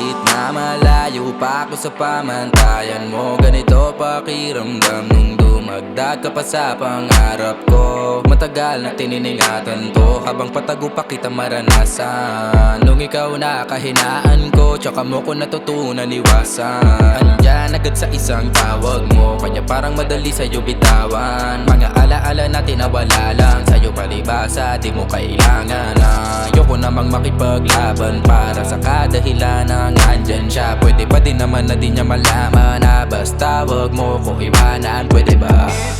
kahit na malayo pa ako sa pamantayan mo Ganito pakiramdam nung dumagdag ka pa sa pangarap ko. Matagal na tininingatan to Habang patago pa kita maranasan. Nung ikaw na kahinaan ko Tsaka mo ko natutunan iwasan. Andyan agad sa isang tawag mo Kanya parang madali sa'yo bitawan. Mga alaala natin na wala lang Sa'yo palibasa di mo kailangan Ayoko namang makipaglaban Para sa kadahilan na andyan siya Pwede pa din naman na di niya malaman Na basta wag mo ko iwanan. Pwede ba? It's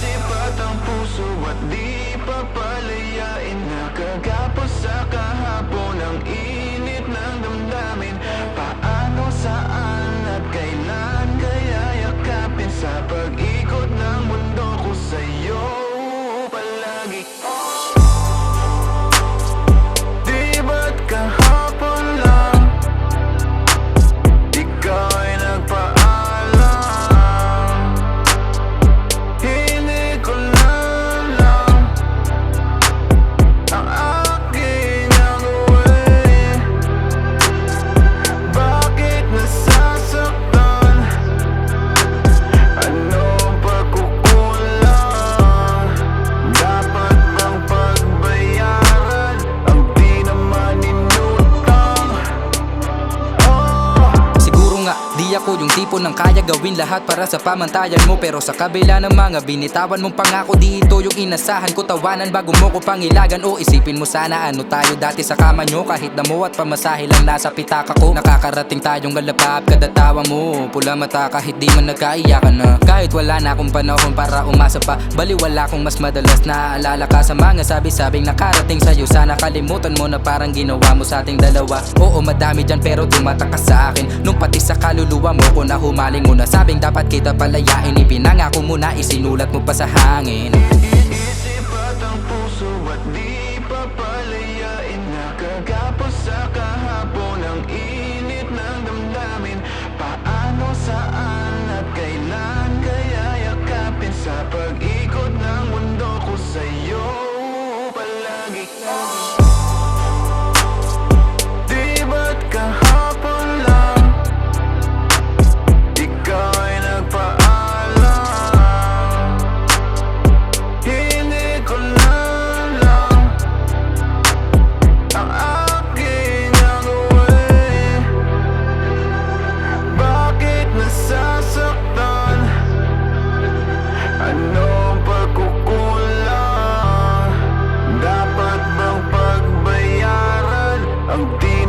ako yung tipo ng kaya gawin lahat para sa pamantayan mo. Pero sa kabila ng mga binitawan mong pangako Dito yung inasahan ko. Tawanan bago mo ko pangilagan O isipin mo sana ano tayo dati sa kama nyo. Kahit damo at pamasahe lang nasa pitaka ko Nakakarating tayong galapap kada tawa mo. Pula mata kahit di man nagkaiyakan na. Kahit wala na akong panahon para umasa pa. Baliwala kong mas madalas naaalala ka sa mga sabi-sabing nakarating sa'yo. Sana kalimutan mo na parang ginawa mo sa ating dalawa. Oo madami dyan pero tumatak ka sa akin. Nung pati sa kaluluwa mo ko na humaling mo na Sabing dapat kita palayain. Ipinangako mo na isinulat mo pa sa hangin of these.